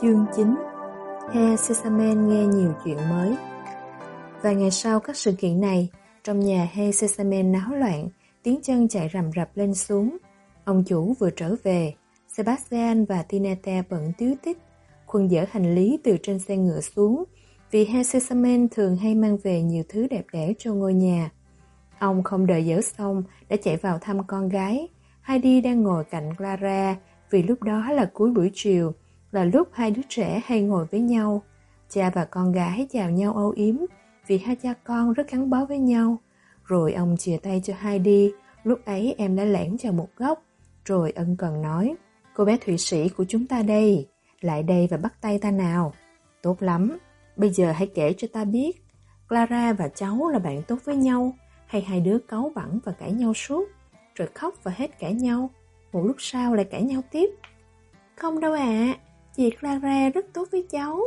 Chương 9 He Sesamen nghe nhiều chuyện mới Vài ngày sau các sự kiện này, trong nhà He Sesamen náo loạn, tiếng chân chạy rầm rập lên xuống. Ông chủ vừa trở về, Sebastian và Tinete bận tiếu tích, khuân dỡ hành lý từ trên xe ngựa xuống, vì He Sesamen thường hay mang về nhiều thứ đẹp đẽ cho ngôi nhà. Ông không đợi dỡ xong đã chạy vào thăm con gái. Heidi đang ngồi cạnh Clara vì lúc đó là cuối buổi chiều, là lúc hai đứa trẻ hay ngồi với nhau. Cha và con gái chào nhau âu yếm vì hai cha con rất gắn bó với nhau. Rồi ông chia tay cho hai đi. lúc ấy em đã lẻn vào một góc. Rồi ân cần nói, cô bé Thụy Sĩ của chúng ta đây, lại đây và bắt tay ta nào. Tốt lắm, bây giờ hãy kể cho ta biết, Clara và cháu là bạn tốt với nhau, hay hai đứa cáu bẳn và cãi nhau suốt, rồi khóc và hết cãi nhau, một lúc sau lại cãi nhau tiếp. Không đâu ạ, à, chị Clara rất tốt với cháu.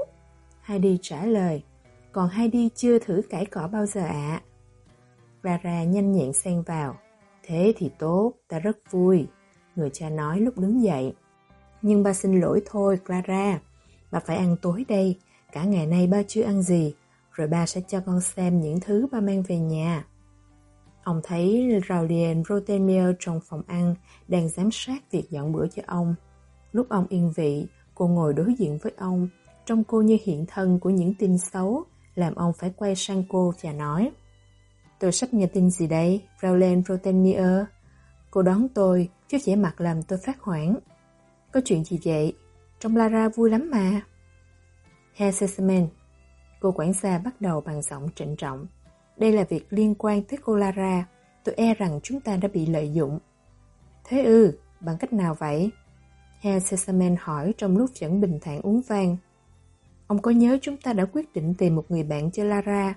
Heidi trả lời, còn Heidi chưa thử cãi cỏ bao giờ ạ. À. Clara nhanh nhẹn xen vào, thế thì tốt, ta rất vui, người cha nói lúc đứng dậy. Nhưng ba xin lỗi thôi Clara, bà phải ăn tối đây, cả ngày nay ba chưa ăn gì, rồi ba sẽ cho con xem những thứ ba mang về nhà. Ông thấy Raulien Rotemier trong phòng ăn đang giám sát việc dọn bữa cho ông. Lúc ông yên vị, cô ngồi đối diện với ông, trông cô như hiện thân của những tin xấu, làm ông phải quay sang cô và nói Tôi sắp nghe tin gì đây, Raulien Rotemier? Cô đón tôi, chứ vẻ mặt làm tôi phát hoảng. Có chuyện gì vậy? Trong Lara vui lắm mà. Herr Sesemen, cô quản gia bắt đầu bằng giọng trịnh trọng. Đây là việc liên quan tới cô Lara. Tôi e rằng chúng ta đã bị lợi dụng. Thế ư, bằng cách nào vậy? Herr Sesamen hỏi trong lúc vẫn bình thản uống vang. Ông có nhớ chúng ta đã quyết định tìm một người bạn cho Lara.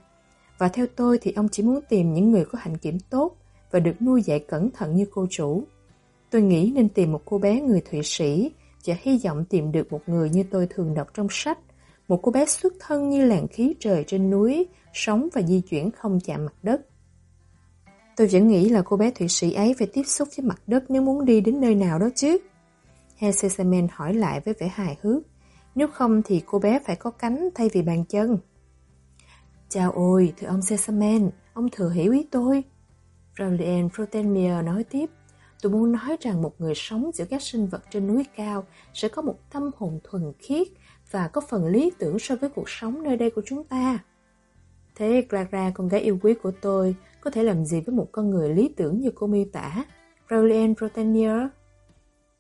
Và theo tôi thì ông chỉ muốn tìm những người có hạnh kiểm tốt và được nuôi dạy cẩn thận như cô chủ. Tôi nghĩ nên tìm một cô bé người Thụy Sĩ và hy vọng tìm được một người như tôi thường đọc trong sách. Một cô bé xuất thân như làn khí trời trên núi, sống và di chuyển không chạm mặt đất. Tôi vẫn nghĩ là cô bé Thụy Sĩ ấy phải tiếp xúc với mặt đất nếu muốn đi đến nơi nào đó chứ. Hesesemen hỏi lại với vẻ hài hước. Nếu không thì cô bé phải có cánh thay vì bàn chân. Chào ôi, thưa ông Sesamen, ông thừa hiểu ý tôi. Raulien Protenmier nói tiếp. Tôi muốn nói rằng một người sống giữa các sinh vật trên núi cao sẽ có một tâm hồn thuần khiết và có phần lý tưởng so với cuộc sống nơi đây của chúng ta. Thế Clara, con gái yêu quý của tôi, có thể làm gì với một con người lý tưởng như cô miêu tả? Raulien Protenier?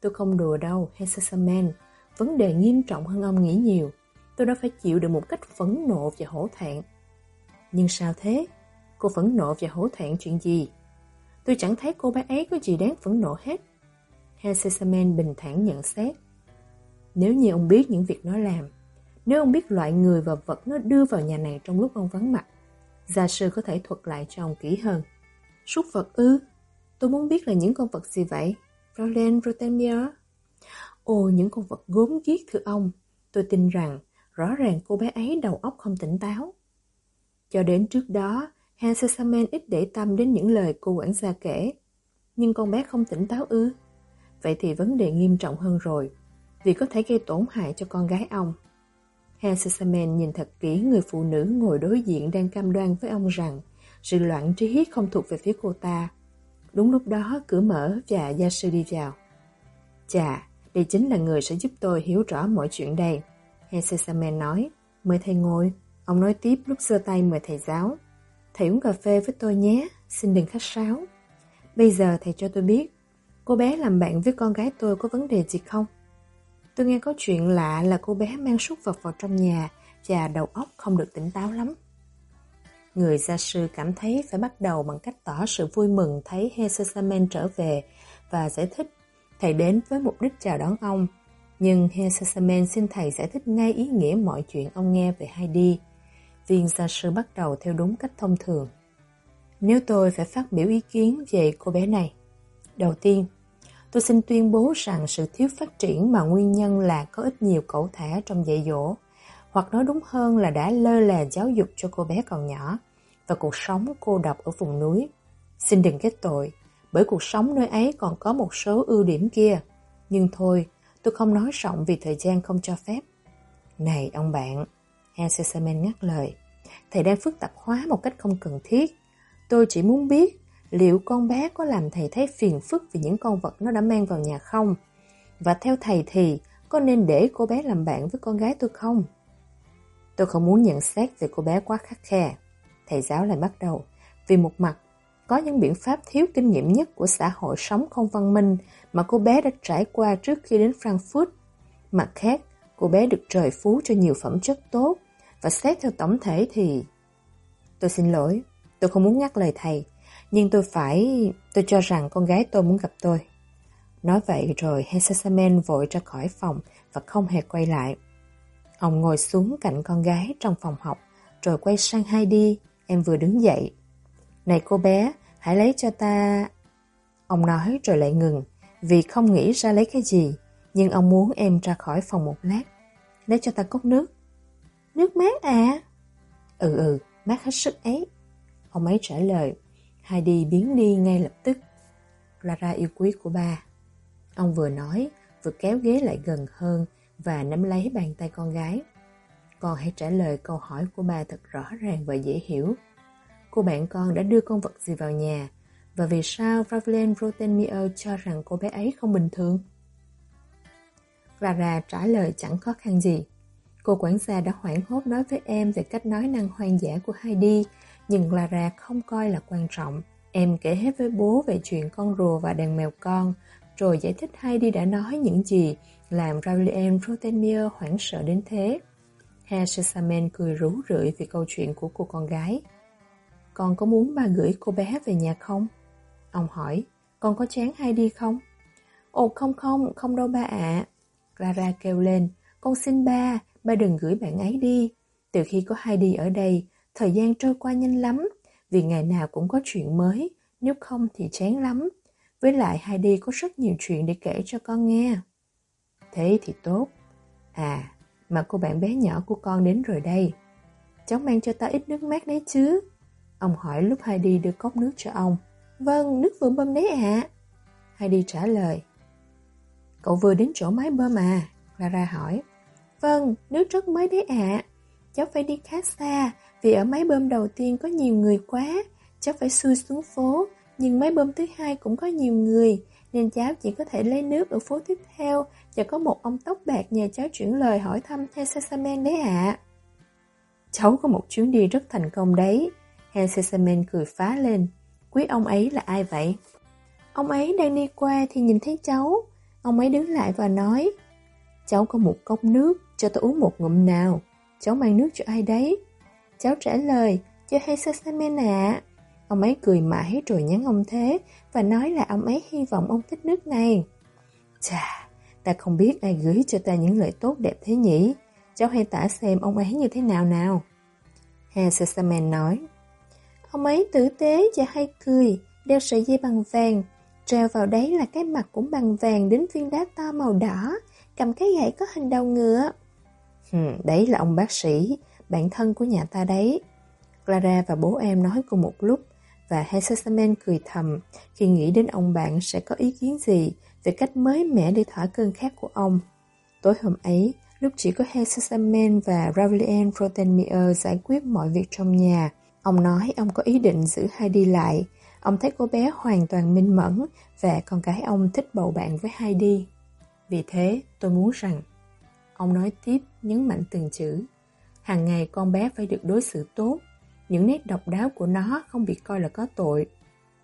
Tôi không đùa đâu, Hesesamen. Vấn đề nghiêm trọng hơn ông nghĩ nhiều. Tôi đã phải chịu được một cách phẫn nộ và hổ thẹn. Nhưng sao thế? Cô phẫn nộ và hổ thẹn chuyện gì? Tôi chẳng thấy cô bé ấy có gì đáng phẫn nộ hết. Hesesamen bình thản nhận xét. Nếu như ông biết những việc nó làm, nếu ông biết loại người và vật nó đưa vào nhà này trong lúc ông vắng mặt, gia sư có thể thuật lại cho ông kỹ hơn. Súc vật ư? Tôi muốn biết là những con vật gì vậy? Roland Rotemier? Ồ, những con vật gốm ghiếc thưa ông. Tôi tin rằng, rõ ràng cô bé ấy đầu óc không tỉnh táo. Cho đến trước đó, Hans Sesamen ít để tâm đến những lời cô quản gia kể. Nhưng con bé không tỉnh táo ư? Vậy thì vấn đề nghiêm trọng hơn rồi, vì có thể gây tổn hại cho con gái ông. Hansesamen nhìn thật kỹ người phụ nữ ngồi đối diện đang cam đoan với ông rằng sự loạn trí không thuộc về phía cô ta. Đúng lúc đó cửa mở và gia sư đi vào. Chà, đây chính là người sẽ giúp tôi hiểu rõ mọi chuyện đây. Hansesamen nói, mời thầy ngồi. Ông nói tiếp lúc giơ tay mời thầy giáo. Thầy uống cà phê với tôi nhé, xin đừng khách sáo. Bây giờ thầy cho tôi biết, cô bé làm bạn với con gái tôi có vấn đề gì không? Tôi nghe có chuyện lạ là cô bé mang súc vật vào trong nhà và đầu óc không được tỉnh táo lắm. Người gia sư cảm thấy phải bắt đầu bằng cách tỏ sự vui mừng thấy Hesesamen trở về và giải thích thầy đến với mục đích chào đón ông. Nhưng Hesesamen xin thầy giải thích ngay ý nghĩa mọi chuyện ông nghe về Heidi. Viên gia sư bắt đầu theo đúng cách thông thường. Nếu tôi phải phát biểu ý kiến về cô bé này. Đầu tiên, Tôi xin tuyên bố rằng sự thiếu phát triển mà nguyên nhân là có ít nhiều cẩu thả trong dạy dỗ, hoặc nói đúng hơn là đã lơ là giáo dục cho cô bé còn nhỏ và cuộc sống cô độc ở vùng núi. Xin đừng kết tội, bởi cuộc sống nơi ấy còn có một số ưu điểm kia. Nhưng thôi, tôi không nói rộng vì thời gian không cho phép. Này ông bạn, Hansesamen ngắt lời. Thầy đang phức tạp hóa một cách không cần thiết. Tôi chỉ muốn biết liệu con bé có làm thầy thấy phiền phức vì những con vật nó đã mang vào nhà không? Và theo thầy thì có nên để cô bé làm bạn với con gái tôi không? Tôi không muốn nhận xét về cô bé quá khắc khe. Thầy giáo lại bắt đầu. Vì một mặt, có những biện pháp thiếu kinh nghiệm nhất của xã hội sống không văn minh mà cô bé đã trải qua trước khi đến Frankfurt. Mặt khác, cô bé được trời phú cho nhiều phẩm chất tốt và xét theo tổng thể thì... Tôi xin lỗi, tôi không muốn ngắt lời thầy, nhưng tôi phải... tôi cho rằng con gái tôi muốn gặp tôi. Nói vậy rồi Hesesamen vội ra khỏi phòng và không hề quay lại. Ông ngồi xuống cạnh con gái trong phòng học, rồi quay sang Heidi, em vừa đứng dậy. Này cô bé, hãy lấy cho ta... Ông nói rồi lại ngừng, vì không nghĩ ra lấy cái gì, nhưng ông muốn em ra khỏi phòng một lát. Lấy cho ta cốc nước. Nước mát à? Ừ ừ, mát hết sức ấy. Ông ấy trả lời, Heidi biến đi ngay lập tức. Clara yêu quý của ba. Ông vừa nói, vừa kéo ghế lại gần hơn và nắm lấy bàn tay con gái. Con hãy trả lời câu hỏi của bà thật rõ ràng và dễ hiểu. Cô bạn con đã đưa con vật gì vào nhà và vì sao Ravlen Rotenmier cho rằng cô bé ấy không bình thường? Clara trả lời chẳng khó khăn gì. Cô quản gia đã hoảng hốt nói với em về cách nói năng hoang dã của Heidi, nhưng Clara không coi là quan trọng. Em kể hết với bố về chuyện con rùa và đàn mèo con, rồi giải thích Heidi đã nói những gì làm Ravlien Rotenmier hoảng sợ đến thế. Herr Sesamen cười rú rượi vì câu chuyện của cô con gái. Con có muốn bà gửi cô bé về nhà không? Ông hỏi, con có chán Heidi không? Ồ không không, không đâu ba ạ. Clara kêu lên, con xin ba, ba đừng gửi bạn ấy đi. Từ khi có Heidi ở đây, thời gian trôi qua nhanh lắm, vì ngày nào cũng có chuyện mới, nếu không thì chán lắm. Với lại Heidi có rất nhiều chuyện để kể cho con nghe. Thế thì tốt. À, mà cô bạn bé nhỏ của con đến rồi đây. Cháu mang cho ta ít nước mát đấy chứ. Ông hỏi lúc Heidi đưa cốc nước cho ông. Vâng, nước vừa bơm đấy ạ. À. Heidi trả lời. Cậu vừa đến chỗ máy bơm à? Clara hỏi. Vâng, nước rất mới đấy ạ. À. Cháu phải đi khá xa, vì ở máy bơm đầu tiên có nhiều người quá. Cháu phải xuôi xuống phố, nhưng máy bơm thứ hai cũng có nhiều người, nên cháu chỉ có thể lấy nước ở phố tiếp theo và có một ông tóc bạc nhà cháu chuyển lời hỏi thăm Hesesamen đấy ạ. Cháu có một chuyến đi rất thành công đấy. Hesesamen cười phá lên. Quý ông ấy là ai vậy? Ông ấy đang đi qua thì nhìn thấy cháu. Ông ấy đứng lại và nói Cháu có một cốc nước, cho tôi uống một ngụm nào. Cháu mang nước cho ai đấy? Cháu trả lời, cho Hesesamen ạ. Ông ấy cười mãi rồi nhắn ông Thế và nói là ông ấy hy vọng ông thích nước này. Chà, ta không biết ai gửi cho ta những lời tốt đẹp thế nhỉ? Cháu hãy tả xem ông ấy như thế nào nào. Hesesamen nói, Ông ấy tử tế và hay cười, đeo sợi dây bằng vàng, treo vào đấy là cái mặt cũng bằng vàng đến viên đá to màu đỏ, cầm cái gậy có hình đầu ngựa. Hmm, đấy là ông bác sĩ, bạn thân của nhà ta đấy. Clara và bố em nói cùng một lúc, và Hesesamen cười thầm khi nghĩ đến ông bạn sẽ có ý kiến gì về cách mới mẻ để thỏa cơn khát của ông. Tối hôm ấy, lúc chỉ có Hesesamen và Ravlien Frotenmier giải quyết mọi việc trong nhà, ông nói ông có ý định giữ Heidi lại. Ông thấy cô bé hoàn toàn minh mẫn và con gái ông thích bầu bạn với Heidi. Vì thế, tôi muốn rằng, ông nói tiếp nhấn mạnh từng chữ, hàng ngày con bé phải được đối xử tốt, những nét độc đáo của nó không bị coi là có tội.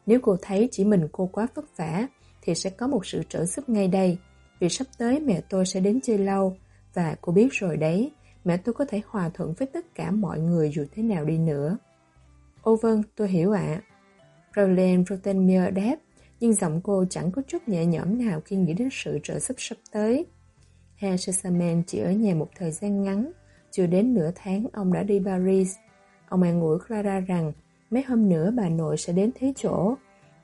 Nếu cô thấy chỉ mình cô quá vất vả, thì sẽ có một sự trợ giúp ngay đây, vì sắp tới mẹ tôi sẽ đến chơi lâu, và cô biết rồi đấy, mẹ tôi có thể hòa thuận với tất cả mọi người dù thế nào đi nữa. Ô vâng, tôi hiểu ạ. À. Roland Rotenmier đáp, nhưng giọng cô chẳng có chút nhẹ nhõm nào khi nghĩ đến sự trợ giúp sắp tới. Herr Sessaman chỉ ở nhà một thời gian ngắn, chưa đến nửa tháng ông đã đi Paris. Ông an ủi Clara rằng mấy hôm nữa bà nội sẽ đến thế chỗ.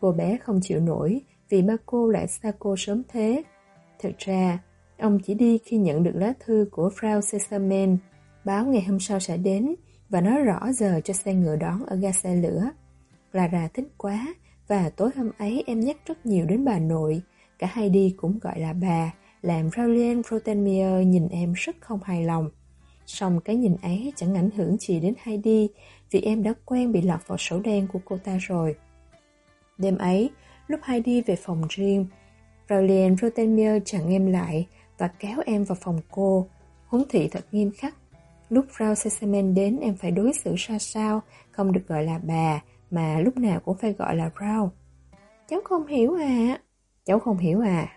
Cô bé không chịu nổi vì ba cô lại xa cô sớm thế. Thực ra, ông chỉ đi khi nhận được lá thư của Frau Sesamen, báo ngày hôm sau sẽ đến và nói rõ giờ cho xe ngựa đón ở ga xe lửa. Clara thích quá và tối hôm ấy em nhắc rất nhiều đến bà nội. Cả hai đi cũng gọi là bà, làm Raulien Frotenmier nhìn em rất không hài lòng. Song cái nhìn ấy chẳng ảnh hưởng gì đến Heidi vì em đã quen bị lọt vào sổ đen của cô ta rồi. Đêm ấy, lúc Heidi về phòng riêng, Raulian Rotemir chặn em lại và kéo em vào phòng cô, huấn thị thật nghiêm khắc. Lúc Frau Sesemen đến em phải đối xử ra sao, không được gọi là bà, mà lúc nào cũng phải gọi là Frau. Cháu không hiểu à. Cháu không hiểu à.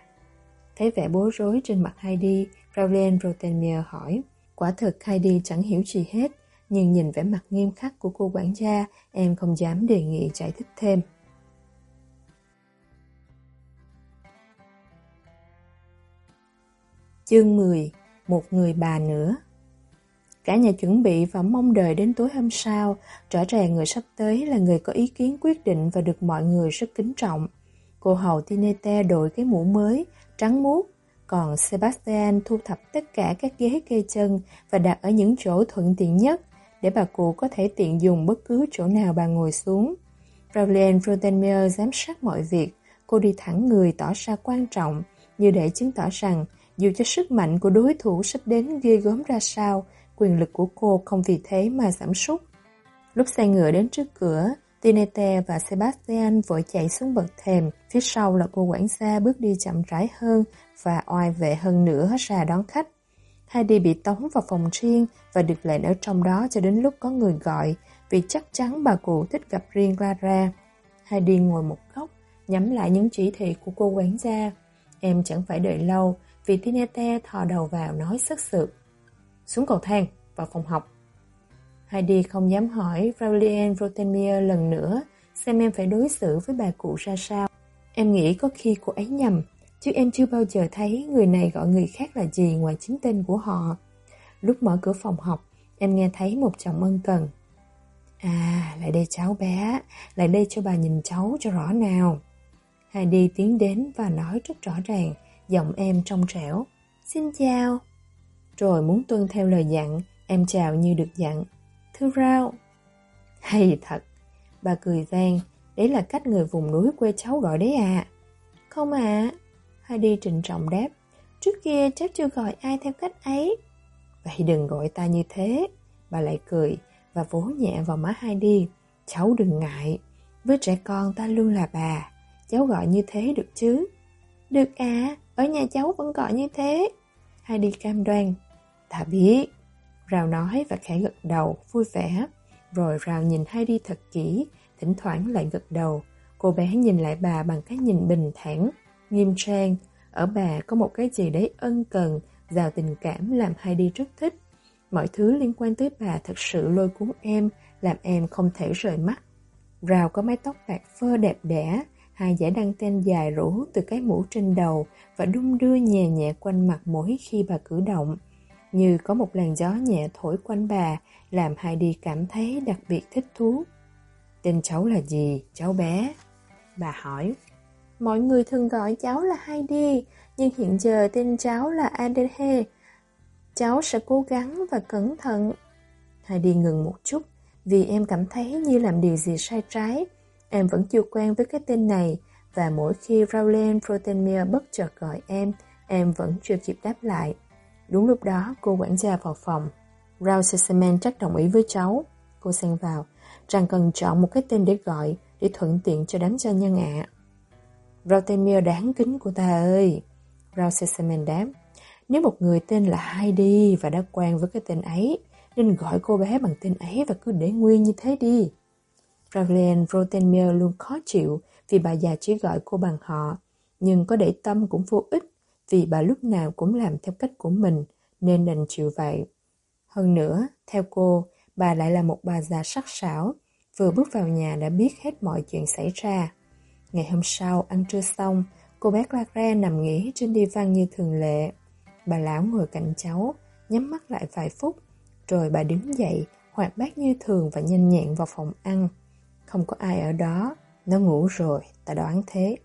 Thấy vẻ bối rối trên mặt Heidi, Raulian Rotemir hỏi. Quả thực Heidi chẳng hiểu gì hết, nhưng nhìn vẻ mặt nghiêm khắc của cô quản gia, em không dám đề nghị giải thích thêm. Chương 10 Một người bà nữa Cả nhà chuẩn bị và mong đợi đến tối hôm sau, rõ ràng người sắp tới là người có ý kiến quyết định và được mọi người rất kính trọng. Cô hầu Tinete đội cái mũ mới, trắng muốt, còn Sebastian thu thập tất cả các ghế kê chân và đặt ở những chỗ thuận tiện nhất để bà cụ có thể tiện dùng bất cứ chỗ nào bà ngồi xuống. Rowland Rotenmeier giám sát mọi việc, cô đi thẳng người tỏ ra quan trọng, như để chứng tỏ rằng dù cho sức mạnh của đối thủ sắp đến ghê gớm ra sao, quyền lực của cô không vì thế mà giảm sút. Lúc xe ngựa đến trước cửa, Tinete và Sebastian vội chạy xuống bậc thềm, phía sau là cô quản gia bước đi chậm rãi hơn và oai vệ hơn nữa ra đón khách. Heidi bị tống vào phòng riêng và được lệnh ở trong đó cho đến lúc có người gọi vì chắc chắn bà cụ thích gặp riêng Clara. Heidi ngồi một góc, nhắm lại những chỉ thị của cô quán gia. Em chẳng phải đợi lâu vì Tinete thò đầu vào nói sức sự. Xuống cầu thang, vào phòng học. Heidi không dám hỏi Raulien Rotemir lần nữa xem em phải đối xử với bà cụ ra sao. Em nghĩ có khi cô ấy nhầm, chứ em chưa bao giờ thấy người này gọi người khác là gì ngoài chính tên của họ. Lúc mở cửa phòng học, em nghe thấy một giọng ân cần. À, lại đây cháu bé, lại đây cho bà nhìn cháu cho rõ nào. Heidi tiến đến và nói rất rõ ràng, giọng em trong trẻo. Xin chào. Rồi muốn tuân theo lời dặn, em chào như được dặn. Thưa Rao. Hay thật. Bà cười gian, đấy là cách người vùng núi quê cháu gọi đấy à. Không à. Heidi trịnh trọng đáp. Trước kia cháu chưa gọi ai theo cách ấy. Vậy đừng gọi ta như thế. Bà lại cười và vỗ nhẹ vào má Heidi. Cháu đừng ngại. Với trẻ con ta luôn là bà. Cháu gọi như thế được chứ? Được à, ở nhà cháu vẫn gọi như thế. Heidi cam đoan. Ta biết. Rào nói và khẽ gật đầu, vui vẻ. Rồi Rào nhìn Heidi thật kỹ, thỉnh thoảng lại gật đầu. Cô bé nhìn lại bà bằng cái nhìn bình thản, nghiêm trang. Ở bà có một cái gì đấy ân cần, giàu tình cảm làm Heidi rất thích. Mọi thứ liên quan tới bà thật sự lôi cuốn em, làm em không thể rời mắt. Rào có mái tóc bạc phơ đẹp đẽ, hai giải đăng ten dài rủ từ cái mũ trên đầu và đung đưa nhẹ nhẹ quanh mặt mỗi khi bà cử động. Như có một làn gió nhẹ thổi quanh bà, làm Heidi cảm thấy đặc biệt thích thú. Tên cháu là gì, cháu bé? Bà hỏi. Mọi người thường gọi cháu là Heidi, nhưng hiện giờ tên cháu là Adelhe. Cháu sẽ cố gắng và cẩn thận. Heidi ngừng một chút, vì em cảm thấy như làm điều gì sai trái. Em vẫn chưa quen với cái tên này, và mỗi khi Rowland Protenmere bất chợt gọi em, em vẫn chưa kịp đáp lại. Đúng lúc đó, cô quản gia vào phòng. Rao Sesemen chắc đồng ý với cháu. Cô xen vào, rằng cần chọn một cái tên để gọi, để thuận tiện cho đám gia nhân ạ. À. Rotemir đáng kính của ta ơi. Rao Sesemen đáp, nếu một người tên là Heidi và đã quen với cái tên ấy, nên gọi cô bé bằng tên ấy và cứ để nguyên như thế đi. Ravlen Rotemir luôn khó chịu vì bà già chỉ gọi cô bằng họ, nhưng có để tâm cũng vô ích vì bà lúc nào cũng làm theo cách của mình nên đành chịu vậy. Hơn nữa, theo cô, bà lại là một bà già sắc sảo, vừa bước vào nhà đã biết hết mọi chuyện xảy ra. Ngày hôm sau, ăn trưa xong, cô bé Clara nằm nghỉ trên đi văn như thường lệ. Bà lão ngồi cạnh cháu, nhắm mắt lại vài phút, rồi bà đứng dậy, hoạt bát như thường và nhanh nhẹn vào phòng ăn. Không có ai ở đó, nó ngủ rồi, ta đoán thế.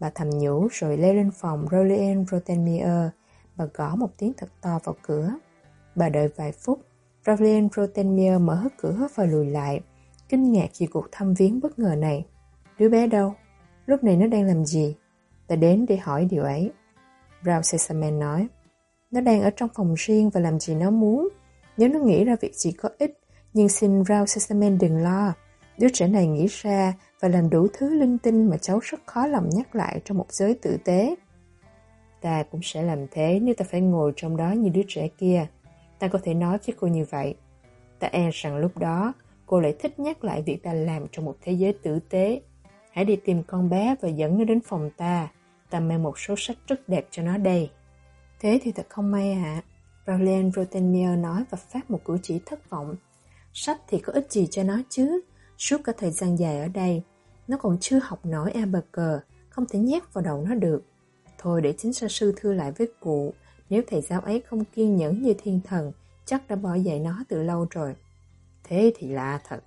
Bà thầm nhủ rồi leo lên phòng Rolien rotenmier Bà gõ một tiếng thật to vào cửa. Bà đợi vài phút. Rolien rotenmier mở hết cửa và lùi lại. Kinh ngạc vì cuộc thăm viếng bất ngờ này. Đứa bé đâu? Lúc này nó đang làm gì? Ta đến để hỏi điều ấy. Brown Sesamen nói. Nó đang ở trong phòng riêng và làm gì nó muốn. Nếu nó nghĩ ra việc chỉ có ích, nhưng xin Brown Sesamen đừng lo. Đứa trẻ này nghĩ ra và làm đủ thứ linh tinh mà cháu rất khó lòng nhắc lại trong một giới tử tế. Ta cũng sẽ làm thế nếu ta phải ngồi trong đó như đứa trẻ kia. Ta có thể nói với cô như vậy. Ta e rằng lúc đó cô lại thích nhắc lại việc ta làm trong một thế giới tử tế. Hãy đi tìm con bé và dẫn nó đến phòng ta. Ta mang một số sách rất đẹp cho nó đây. Thế thì thật không may ạ. À. Rowland Rotenier nói và phát một cử chỉ thất vọng. Sách thì có ích gì cho nó chứ? Suốt cả thời gian dài ở đây, nó còn chưa học nổi A bờ cờ, không thể nhét vào đầu nó được. Thôi để chính sa sư thưa lại với cụ, nếu thầy giáo ấy không kiên nhẫn như thiên thần, chắc đã bỏ dạy nó từ lâu rồi. Thế thì lạ thật.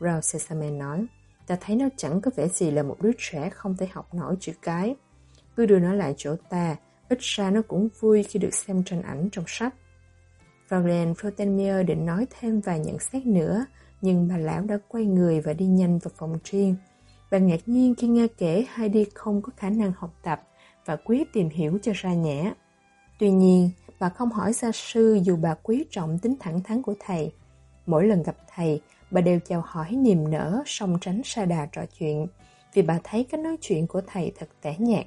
Rao Sesame nói, ta thấy nó chẳng có vẻ gì là một đứa trẻ không thể học nổi chữ cái. Cứ đưa nó lại chỗ ta, ít ra nó cũng vui khi được xem tranh ảnh trong sách. Valen Frotenmier định nói thêm vài nhận xét nữa, nhưng bà lão đã quay người và đi nhanh vào phòng riêng. Bà ngạc nhiên khi nghe kể Heidi không có khả năng học tập và quyết tìm hiểu cho ra nhẽ. Tuy nhiên, bà không hỏi gia sư dù bà quý trọng tính thẳng thắn của thầy. Mỗi lần gặp thầy, bà đều chào hỏi niềm nở, song tránh xa đà trò chuyện, vì bà thấy cái nói chuyện của thầy thật tẻ nhạt.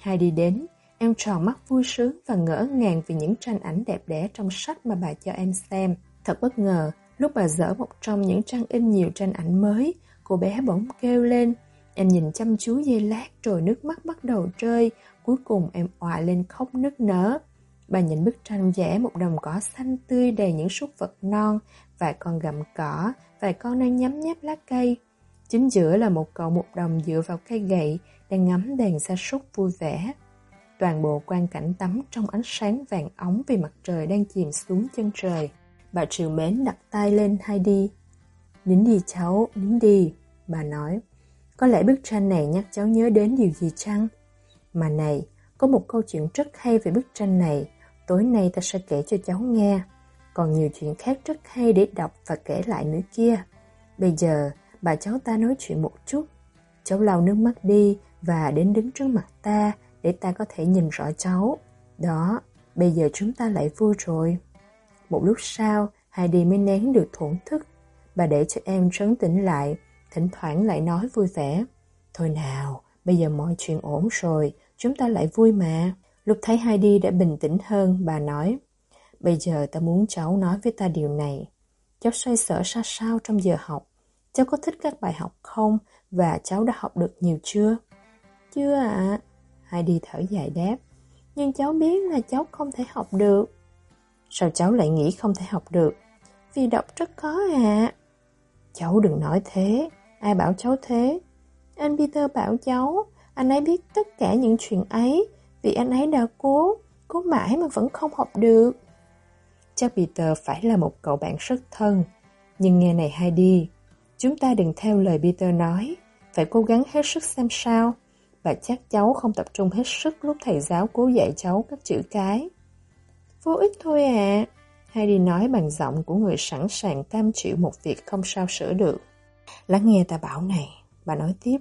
Hai đi đến, em tròn mắt vui sướng và ngỡ ngàng vì những tranh ảnh đẹp đẽ trong sách mà bà cho em xem. Thật bất ngờ, lúc bà dở một trong những trang in nhiều tranh ảnh mới, cô bé bỗng kêu lên. Em nhìn chăm chú dây lát rồi nước mắt bắt đầu rơi, cuối cùng em òa lên khóc nức nở. Bà nhìn bức tranh vẽ một đồng cỏ xanh tươi đầy những súc vật non, vài con gặm cỏ, vài con đang nhấm nháp lá cây. Chính giữa là một cậu một đồng dựa vào cây gậy, đang ngắm đèn xa súc vui vẻ. Toàn bộ quang cảnh tắm trong ánh sáng vàng ống vì mặt trời đang chìm xuống chân trời. Bà triều mến đặt tay lên Heidi. Nín đi cháu, nín đi, bà nói. Có lẽ bức tranh này nhắc cháu nhớ đến điều gì chăng? Mà này, có một câu chuyện rất hay về bức tranh này, tối nay ta sẽ kể cho cháu nghe. Còn nhiều chuyện khác rất hay để đọc và kể lại nữa kia. Bây giờ, bà cháu ta nói chuyện một chút. Cháu lau nước mắt đi và đến đứng trước mặt ta để ta có thể nhìn rõ cháu. Đó, bây giờ chúng ta lại vui rồi. Một lúc sau, Heidi mới nén được thổn thức. Bà để cho em trấn tĩnh lại, thỉnh thoảng lại nói vui vẻ. Thôi nào, bây giờ mọi chuyện ổn rồi, chúng ta lại vui mà. Lúc thấy Heidi đã bình tĩnh hơn, bà nói. Bây giờ ta muốn cháu nói với ta điều này. Cháu xoay sở ra sao trong giờ học? Cháu có thích các bài học không? Và cháu đã học được nhiều chưa? Chưa ạ. À. Heidi thở dài đáp. Nhưng cháu biết là cháu không thể học được. Sao cháu lại nghĩ không thể học được? Vì đọc rất khó à. Cháu đừng nói thế. Ai bảo cháu thế? Anh Peter bảo cháu, anh ấy biết tất cả những chuyện ấy vì anh ấy đã cố, cố mãi mà vẫn không học được. Chắc Peter phải là một cậu bạn rất thân. Nhưng nghe này Heidi, chúng ta đừng theo lời Peter nói, phải cố gắng hết sức xem sao. Và chắc cháu không tập trung hết sức lúc thầy giáo cố dạy cháu các chữ cái. Vô ích thôi à. Heidi nói bằng giọng của người sẵn sàng cam chịu một việc không sao sửa được. Lắng nghe ta bảo này, bà nói tiếp.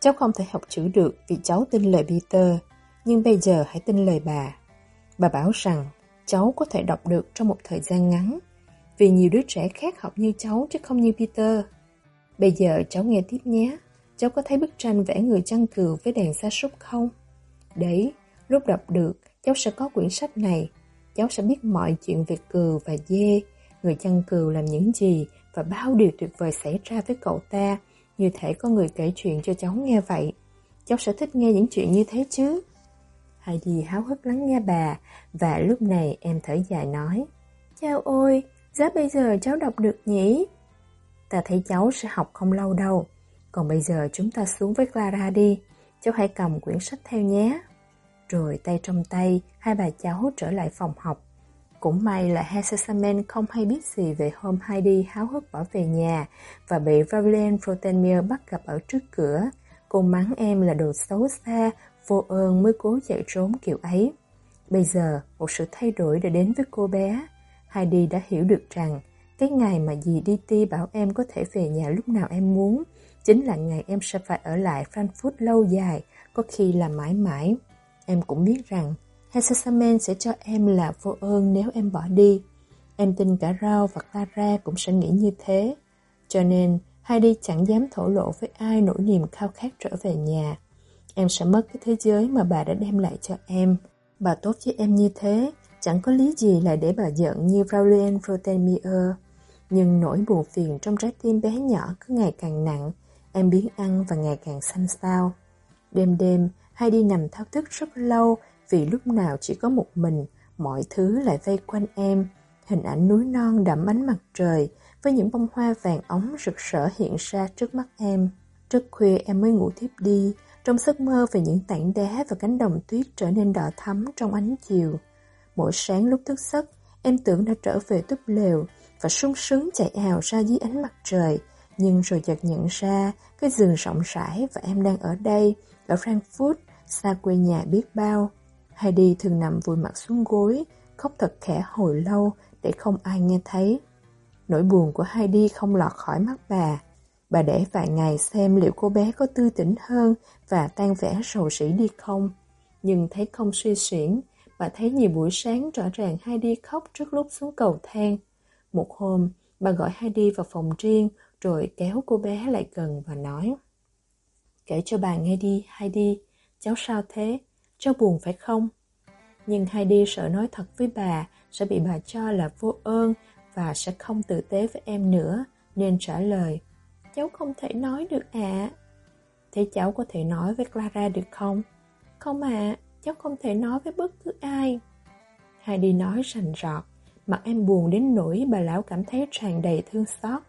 Cháu không thể học chữ được vì cháu tin lời Peter, nhưng bây giờ hãy tin lời bà. Bà bảo rằng cháu có thể đọc được trong một thời gian ngắn, vì nhiều đứa trẻ khác học như cháu chứ không như Peter. Bây giờ cháu nghe tiếp nhé, cháu có thấy bức tranh vẽ người chăn cừu với đèn xa súc không? Đấy, lúc đọc được, cháu sẽ có quyển sách này cháu sẽ biết mọi chuyện về cừu và dê, người chăn cừu làm những gì và bao điều tuyệt vời xảy ra với cậu ta, như thể có người kể chuyện cho cháu nghe vậy. Cháu sẽ thích nghe những chuyện như thế chứ? Heidi háo hức lắng nghe bà, và lúc này em thở dài nói, Chào ôi, giá bây giờ cháu đọc được nhỉ? Ta thấy cháu sẽ học không lâu đâu, còn bây giờ chúng ta xuống với Clara đi, cháu hãy cầm quyển sách theo nhé. Rồi tay trong tay, hai bà cháu trở lại phòng học. Cũng may là Hesesamen không hay biết gì về hôm Heidi háo hức bỏ về nhà và bị Valiant Frotenmier bắt gặp ở trước cửa. Cô mắng em là đồ xấu xa, vô ơn mới cố chạy trốn kiểu ấy. Bây giờ, một sự thay đổi đã đến với cô bé. Heidi đã hiểu được rằng, cái ngày mà dì DT bảo em có thể về nhà lúc nào em muốn, chính là ngày em sẽ phải ở lại Frankfurt lâu dài, có khi là mãi mãi. Em cũng biết rằng Hesesamen sẽ cho em là vô ơn nếu em bỏ đi. Em tin cả Rao và Clara cũng sẽ nghĩ như thế. Cho nên, Heidi chẳng dám thổ lộ với ai nỗi niềm khao khát trở về nhà. Em sẽ mất cái thế giới mà bà đã đem lại cho em. Bà tốt với em như thế, chẳng có lý gì là để bà giận như Raulien Rotemier. Nhưng nỗi buồn phiền trong trái tim bé nhỏ cứ ngày càng nặng, em biến ăn và ngày càng xanh xao. Đêm đêm, Heidi nằm thao thức rất lâu vì lúc nào chỉ có một mình, mọi thứ lại vây quanh em. Hình ảnh núi non đậm ánh mặt trời với những bông hoa vàng óng rực rỡ hiện ra trước mắt em. Rất khuya em mới ngủ thiếp đi, trong giấc mơ về những tảng đá và cánh đồng tuyết trở nên đỏ thắm trong ánh chiều. Mỗi sáng lúc thức giấc, em tưởng đã trở về túp lều và sung sướng chạy ào ra dưới ánh mặt trời. Nhưng rồi chợt nhận ra cái giường rộng rãi và em đang ở đây, ở Frankfurt, xa quê nhà biết bao. Heidi thường nằm vùi mặt xuống gối, khóc thật khẽ hồi lâu để không ai nghe thấy. Nỗi buồn của Heidi không lọt khỏi mắt bà. Bà để vài ngày xem liệu cô bé có tư tỉnh hơn và tan vẻ sầu sỉ đi không. Nhưng thấy không suy xuyển, bà thấy nhiều buổi sáng rõ ràng Heidi khóc trước lúc xuống cầu thang. Một hôm, bà gọi Heidi vào phòng riêng rồi kéo cô bé lại gần và nói Kể cho bà nghe đi, Heidi, cháu sao thế? Cháu buồn phải không? Nhưng Heidi sợ nói thật với bà sẽ bị bà cho là vô ơn và sẽ không tử tế với em nữa, nên trả lời Cháu không thể nói được ạ. À. Thế cháu có thể nói với Clara được không? Không ạ, à, cháu không thể nói với bất cứ ai. Heidi nói rành rọt, mặt em buồn đến nỗi bà lão cảm thấy tràn đầy thương xót.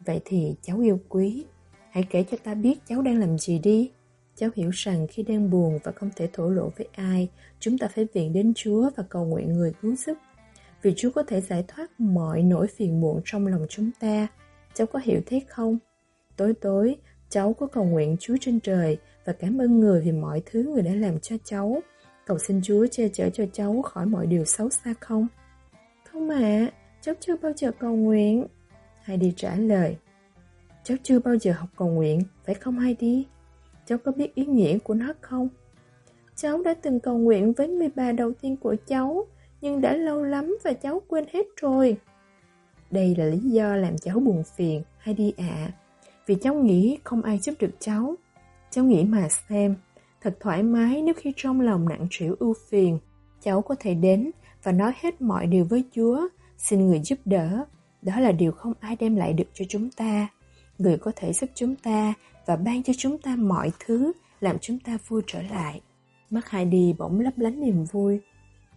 Vậy thì cháu yêu quý, hãy kể cho ta biết cháu đang làm gì đi. Cháu hiểu rằng khi đang buồn và không thể thổ lộ với ai, chúng ta phải viện đến Chúa và cầu nguyện người cứu giúp. Vì Chúa có thể giải thoát mọi nỗi phiền muộn trong lòng chúng ta. Cháu có hiểu thế không? Tối tối, cháu có cầu nguyện Chúa trên trời và cảm ơn người vì mọi thứ người đã làm cho cháu. Cầu xin Chúa che chở cho cháu khỏi mọi điều xấu xa không? Không ạ, à, cháu chưa bao giờ cầu nguyện. Heidi trả lời. Cháu chưa bao giờ học cầu nguyện, phải không Heidi? Cháu có biết ý nghĩa của nó không? Cháu đã từng cầu nguyện với người bà đầu tiên của cháu, nhưng đã lâu lắm và cháu quên hết rồi. Đây là lý do làm cháu buồn phiền, hay đi ạ. À. Vì cháu nghĩ không ai giúp được cháu. Cháu nghĩ mà xem, thật thoải mái nếu khi trong lòng nặng trĩu ưu phiền. Cháu có thể đến và nói hết mọi điều với Chúa, xin người giúp đỡ. Đó là điều không ai đem lại được cho chúng ta. Người có thể giúp chúng ta và ban cho chúng ta mọi thứ làm chúng ta vui trở lại. Mắt Heidi bỗng lấp lánh niềm vui.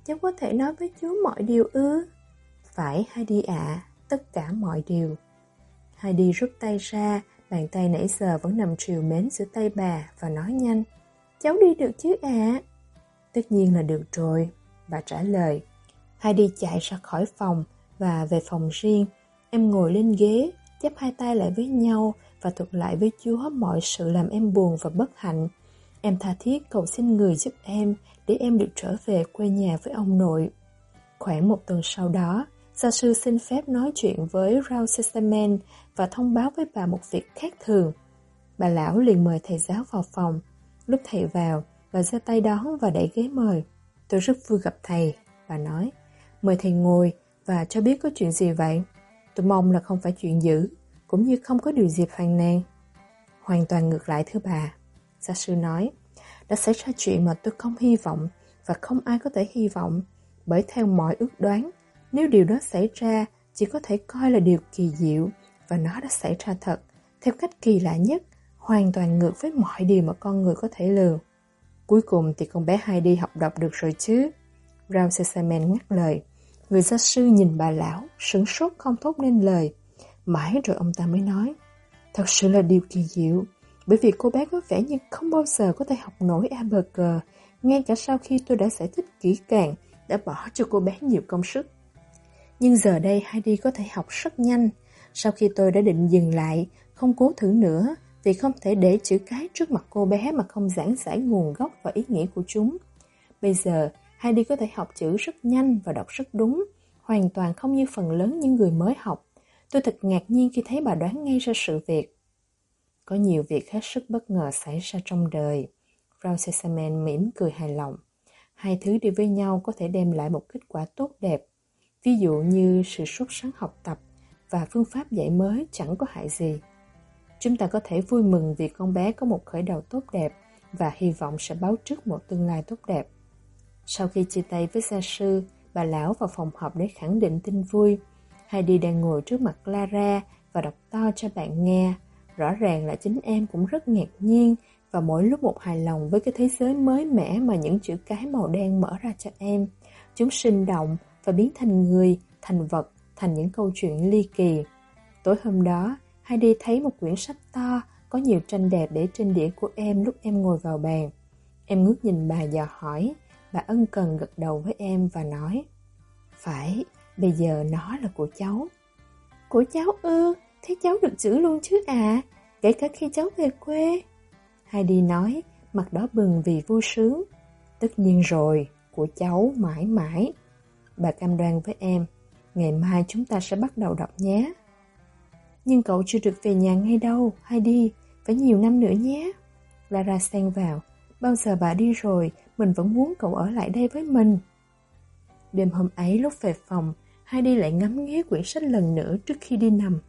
Cháu có thể nói với Chúa mọi điều ư? Phải Heidi ạ, à, tất cả mọi điều. Heidi rút tay ra, bàn tay nãy giờ vẫn nằm triều mến giữa tay bà và nói nhanh. Cháu đi được chứ ạ? À? Tất nhiên là được rồi, bà trả lời. Heidi chạy ra khỏi phòng và về phòng riêng. Em ngồi lên ghế, chắp hai tay lại với nhau và thuật lại với Chúa mọi sự làm em buồn và bất hạnh. Em tha thiết cầu xin người giúp em để em được trở về quê nhà với ông nội. Khoảng một tuần sau đó, gia sư xin phép nói chuyện với Rao Sisterman và thông báo với bà một việc khác thường. Bà lão liền mời thầy giáo vào phòng. Lúc thầy vào, bà giơ tay đón và đẩy ghế mời. Tôi rất vui gặp thầy, bà nói. Mời thầy ngồi và cho biết có chuyện gì vậy. Tôi mong là không phải chuyện dữ, cũng như không có điều gì phàn nàn. Hoàn toàn ngược lại thưa bà, gia sư nói. Đã xảy ra chuyện mà tôi không hy vọng và không ai có thể hy vọng bởi theo mọi ước đoán, nếu điều đó xảy ra chỉ có thể coi là điều kỳ diệu và nó đã xảy ra thật, theo cách kỳ lạ nhất, hoàn toàn ngược với mọi điều mà con người có thể lường. Cuối cùng thì con bé Heidi đi học đọc được rồi chứ. Rao Sesamen ngắt lời. Người gia sư nhìn bà lão, sửng sốt không thốt nên lời. Mãi rồi ông ta mới nói. Thật sự là điều kỳ diệu, bởi vì cô bé có vẻ như không bao giờ có thể học nổi ABG, ngay cả sau khi tôi đã giải thích kỹ càng, đã bỏ cho cô bé nhiều công sức. Nhưng giờ đây Heidi có thể học rất nhanh. Sau khi tôi đã định dừng lại, không cố thử nữa, vì không thể để chữ cái trước mặt cô bé mà không giảng giải nguồn gốc và ý nghĩa của chúng. Bây giờ, Heidi có thể học chữ rất nhanh và đọc rất đúng, hoàn toàn không như phần lớn những người mới học. Tôi thật ngạc nhiên khi thấy bà đoán ngay ra sự việc. Có nhiều việc hết sức bất ngờ xảy ra trong đời. Rao Sesamen mỉm cười hài lòng. Hai thứ đi với nhau có thể đem lại một kết quả tốt đẹp ví dụ như sự sốt sáng học tập và phương pháp dạy mới chẳng có hại gì. Chúng ta có thể vui mừng vì con bé có một khởi đầu tốt đẹp và hy vọng sẽ báo trước một tương lai tốt đẹp. Sau khi chia tay với gia sư, bà lão vào phòng họp để khẳng định tin vui. Heidi đang ngồi trước mặt Clara và đọc to cho bạn nghe. Rõ ràng là chính em cũng rất ngạc nhiên và mỗi lúc một hài lòng với cái thế giới mới mẻ mà những chữ cái màu đen mở ra cho em. Chúng sinh động và biến thành người, thành vật, thành những câu chuyện ly kỳ. Tối hôm đó, Heidi thấy một quyển sách to, có nhiều tranh đẹp để trên đĩa của em lúc em ngồi vào bàn. Em ngước nhìn bà dò hỏi, bà ân cần gật đầu với em và nói Phải, bây giờ nó là của cháu. Của cháu ư, thế cháu được giữ luôn chứ à, kể cả khi cháu về quê. Heidi nói, mặt đó bừng vì vui sướng. Tất nhiên rồi, của cháu mãi mãi. Bà cam đoan với em, ngày mai chúng ta sẽ bắt đầu đọc nhé. Nhưng cậu chưa được về nhà ngay đâu, Heidi, phải nhiều năm nữa nhé. Lara xen vào, bao giờ bà đi rồi, mình vẫn muốn cậu ở lại đây với mình. Đêm hôm ấy lúc về phòng, Heidi lại ngắm nghía quyển sách lần nữa trước khi đi nằm.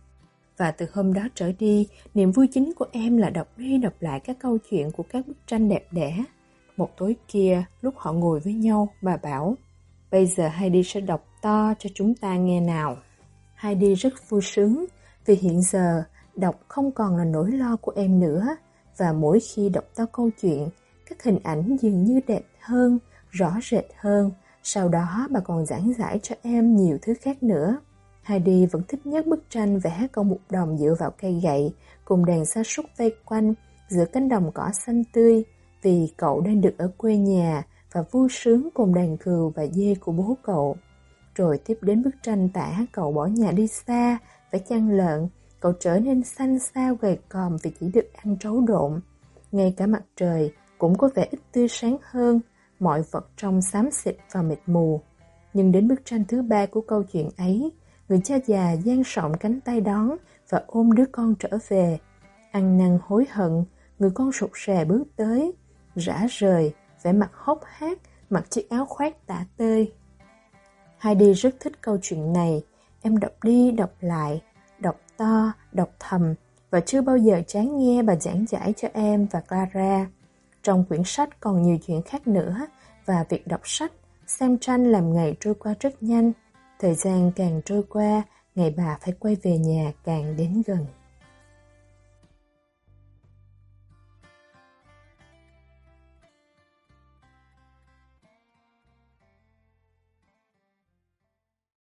Và từ hôm đó trở đi, niềm vui chính của em là đọc đi đọc lại các câu chuyện của các bức tranh đẹp đẽ. Một tối kia, lúc họ ngồi với nhau, bà bảo, bây giờ Heidi sẽ đọc to cho chúng ta nghe nào. Heidi rất vui sướng, vì hiện giờ đọc không còn là nỗi lo của em nữa, và mỗi khi đọc to câu chuyện, các hình ảnh dường như đẹp hơn, rõ rệt hơn, sau đó bà còn giảng giải cho em nhiều thứ khác nữa. Heidi vẫn thích nhất bức tranh vẽ con mục đồng dựa vào cây gậy, cùng đàn sa súc vây quanh giữa cánh đồng cỏ xanh tươi, vì cậu đang được ở quê nhà vui sướng cùng đàn cừu và dê của bố cậu. Rồi tiếp đến bức tranh tả cậu bỏ nhà đi xa, phải chăn lợn, cậu trở nên xanh xao gầy còm vì chỉ được ăn trấu độn. Ngay cả mặt trời cũng có vẻ ít tươi sáng hơn, mọi vật trong xám xịt và mịt mù. Nhưng đến bức tranh thứ ba của câu chuyện ấy, người cha già gian rộng cánh tay đón và ôm đứa con trở về. Ăn năn hối hận, người con sụt sè bước tới, rã rời, vẻ mặt hốc hác, mặc chiếc áo khoác tả tơi. Heidi rất thích câu chuyện này, em đọc đi đọc lại, đọc to, đọc thầm và chưa bao giờ chán nghe bà giảng giải cho em và Clara. Trong quyển sách còn nhiều chuyện khác nữa và việc đọc sách, xem tranh làm ngày trôi qua rất nhanh. Thời gian càng trôi qua, ngày bà phải quay về nhà càng đến gần.